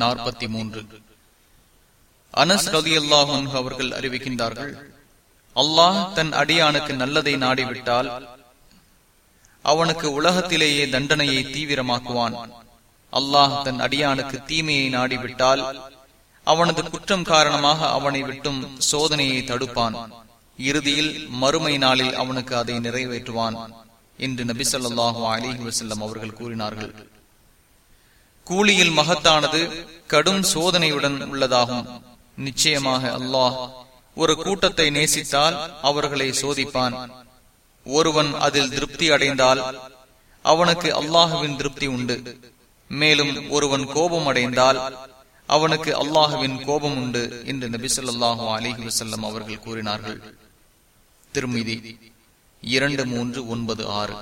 நாற்பத்தி மூன்று. அனஸ் ரதி அல்லாஹன் அவர்கள் அறிவிக்கின்றார்கள் அல்லாஹ் தன் அடியானுக்கு நல்லதை நாடிவிட்டால் அவனுக்கு உலகத்திலேயே தண்டனையை தீவிரமாக்குவான். அல்லாஹ் தன் அடியானுக்கு தீமையை நாடிவிட்டால் அவனது குற்றம் காரணமாக அவனை விட்டும் சோதனையை தடுப்பான். இறுதியில் மறுமை நாளில் அவனுக்கு அதை நிறைவேற்றுவான் என்று நபி சொல்லாஹு அலிஹி வசல்லம் அவர்கள் கூறினார்கள். கூலியில் மகத்தானது கடும் சோதனையுடன் உள்ளதாகும். நிச்சயமாக அல்லாஹ் ஒரு கூட்டத்தை நேசித்தால் அவர்களை சோதிப்பான். ஒருவன் அதில் திருப்தி அடைந்தால் அவனுக்கு அல்லாஹுவின் திருப்தி உண்டு. மேலும் ஒருவன் கோபம் அடைந்தால் அவனுக்கு அல்லாஹுவின் கோபம் உண்டு என்று நபி சொல்லாஹு அலிஹி வசல்லம் அவர்கள் கூறினார்கள். திருமிதி இரண்டு மூன்று ஒன்பது ஆறு.